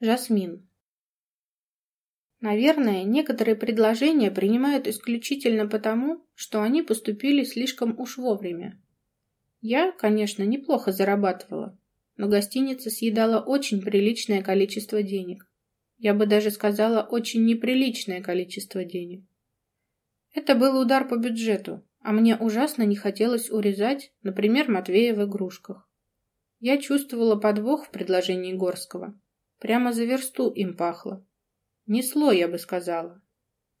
Жасмин. Наверное, некоторые предложения принимают исключительно потому, что они поступили слишком уж вовремя. Я, конечно, неплохо зарабатывала, но гостиница съедала очень приличное количество денег. Я бы даже сказала, очень неприличное количество денег. Это был удар по бюджету, а мне ужасно не хотелось урезать, например, Матвея в игрушках. Я чувствовала подвох в предложении Горского. Прямо за версту им пахло. Несло, я бы сказала.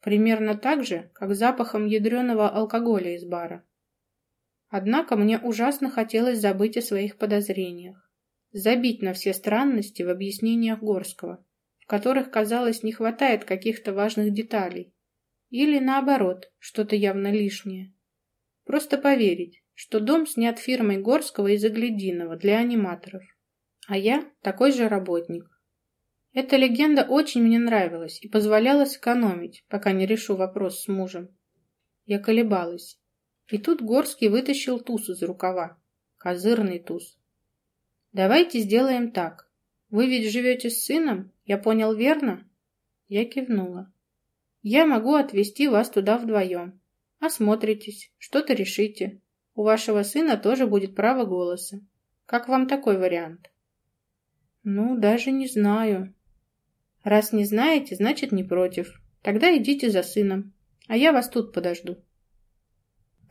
Примерно так же, как запахом ядреного алкоголя из бара. Однако мне ужасно хотелось забыть о своих подозрениях. Забить на все странности в объяснениях Горского, в которых, казалось, не хватает каких-то важных деталей. Или, наоборот, что-то явно лишнее. Просто поверить, что дом снят фирмой Горского и Заглядинова для аниматоров. А я такой же работник. Эта легенда очень мне нравилась и позволяла сэкономить, пока не решу вопрос с мужем. Я колебалась. И тут Горский вытащил туз из рукава. Козырный туз. «Давайте сделаем так. Вы ведь живете с сыном? Я понял верно?» Я кивнула. «Я могу отвезти вас туда вдвоем. Осмотритесь, что-то решите. У вашего сына тоже будет право голоса. Как вам такой вариант?» «Ну, даже не знаю», Раз не знаете, значит не против. Тогда идите за сыном, а я вас тут подожду.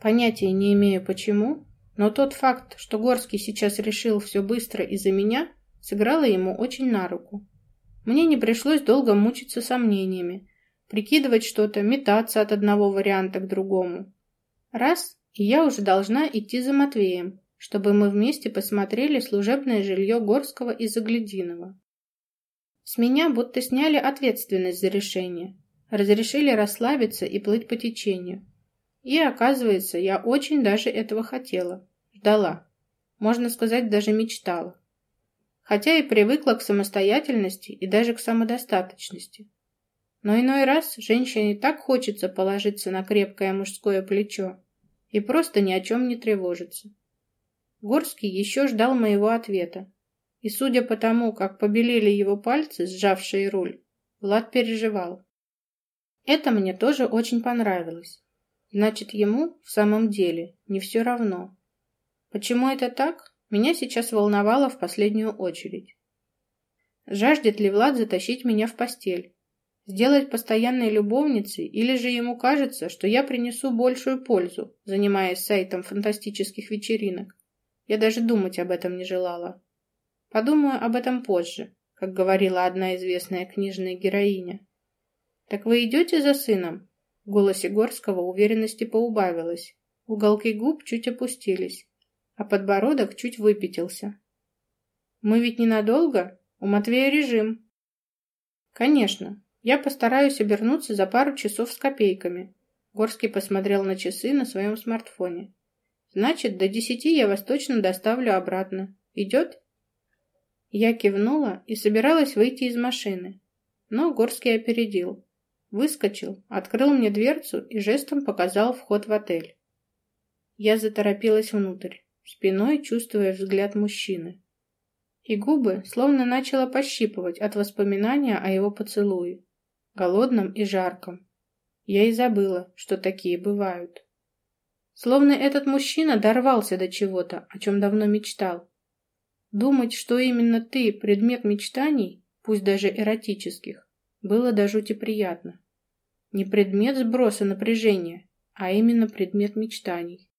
Понятия не имею почему, но тот факт, что Горский сейчас решил все быстро из-за меня, сыграло ему очень на руку. Мне не пришлось долго мучиться сомнениями, прикидывать что-то, метаться от одного варианта к другому. Раз, и я уже должна идти за Матвеем, чтобы мы вместе посмотрели служебное жилье Горского и Заглядинова. С меня будто сняли ответственность за решение, разрешили расслабиться и плыть по течению. И, оказывается, я очень даже этого хотела, ждала, можно сказать, даже мечтала. Хотя и привыкла к самостоятельности и даже к самодостаточности. Но иной раз женщине так хочется положиться на крепкое мужское плечо и просто ни о чем не тревожиться. Горский еще ждал моего ответа, и судя по тому, как побелели его пальцы, сжавшие руль, Влад переживал. Это мне тоже очень понравилось. Значит, ему в самом деле не все равно. Почему это так, меня сейчас волновало в последнюю очередь. Жаждет ли Влад затащить меня в постель? Сделать постоянной любовницей, или же ему кажется, что я принесу большую пользу, занимаясь сайтом фантастических вечеринок? Я даже думать об этом не желала. Подумаю об этом позже, как говорила одна известная книжная героиня. «Так вы идете за сыном?» В голосе Горского уверенности поубавилось. Уголки губ чуть опустились, а подбородок чуть выпятился. «Мы ведь ненадолго? У Матвея режим». «Конечно. Я постараюсь обернуться за пару часов с копейками». Горский посмотрел на часы на своем смартфоне. «Значит, до десяти я вас точно доставлю обратно. Идет?» Я кивнула и собиралась выйти из машины, но Горский опередил. Выскочил, открыл мне дверцу и жестом показал вход в отель. Я заторопилась внутрь, спиной чувствуя взгляд мужчины. И губы словно начала пощипывать от воспоминания о его поцелуе, голодном и жарком. Я и забыла, что такие бывают. Словно этот мужчина дорвался до чего-то, о чем давно мечтал, Думать, что именно ты предмет мечтаний, пусть даже эротических, было до жути приятно. Не предмет сброса напряжения, а именно предмет мечтаний.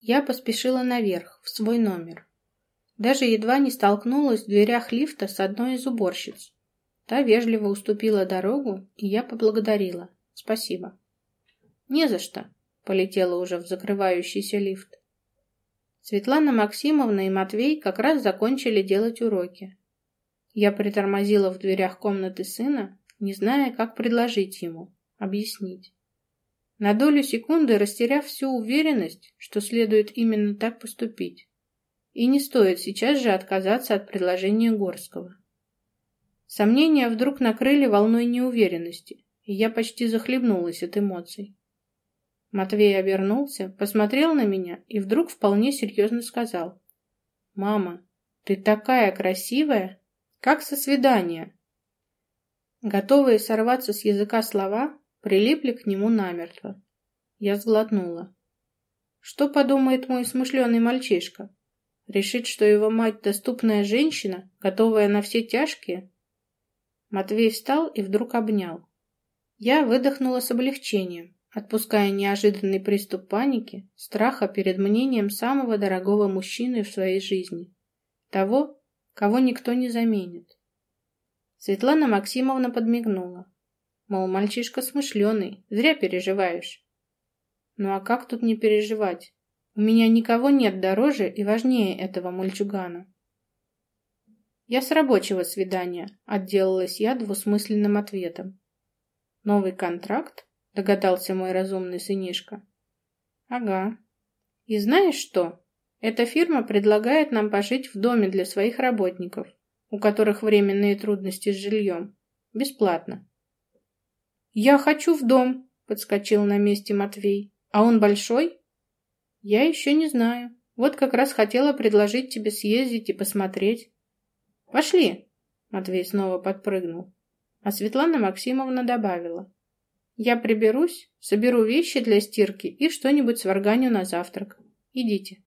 Я поспешила наверх, в свой номер. Даже едва не столкнулась в дверях лифта с одной из уборщиц. Та вежливо уступила дорогу, и я поблагодарила. Спасибо. Не за что, полетела уже в закрывающийся лифт. Светлана Максимовна и Матвей как раз закончили делать уроки. Я притормозила в дверях комнаты сына, не зная, как предложить ему, объяснить. На долю секунды растеряв всю уверенность, что следует именно так поступить. И не стоит сейчас же отказаться от предложения Горского. Сомнения вдруг накрыли волной неуверенности, и я почти захлебнулась от эмоций. Матвей обернулся, посмотрел на меня и вдруг вполне серьезно сказал. «Мама, ты такая красивая! Как со свидания?» Готовые сорваться с языка слова прилипли к нему намертво. Я сглотнула. Что подумает мой смышленый мальчишка? Решит, что его мать доступная женщина, готовая на все тяжкие? Матвей встал и вдруг обнял. Я выдохнула с облегчением, отпуская неожиданный приступ паники, страха перед мнением самого дорогого мужчины в своей жизни. Того, кого никто не заменит. Светлана Максимовна подмигнула. Мол, мальчишка смышленый, зря переживаешь. Ну а как тут не переживать? У меня никого нет дороже и важнее этого мальчугана. Я с рабочего свидания, отделалась я двусмысленным ответом. Новый контракт? Догадался мой разумный сынишка. Ага. И знаешь что? Эта фирма предлагает нам пожить в доме для своих работников, у которых временные трудности с жильем. Бесплатно. Я хочу в дом, подскочил на месте Матвей. А он большой? Я еще не знаю. Вот как раз хотела предложить тебе съездить и посмотреть. Пошли. Матвей снова подпрыгнул. А Светлана Максимовна добавила. Я приберусь, соберу вещи для стирки и что-нибудь сварганю на завтрак. Идите.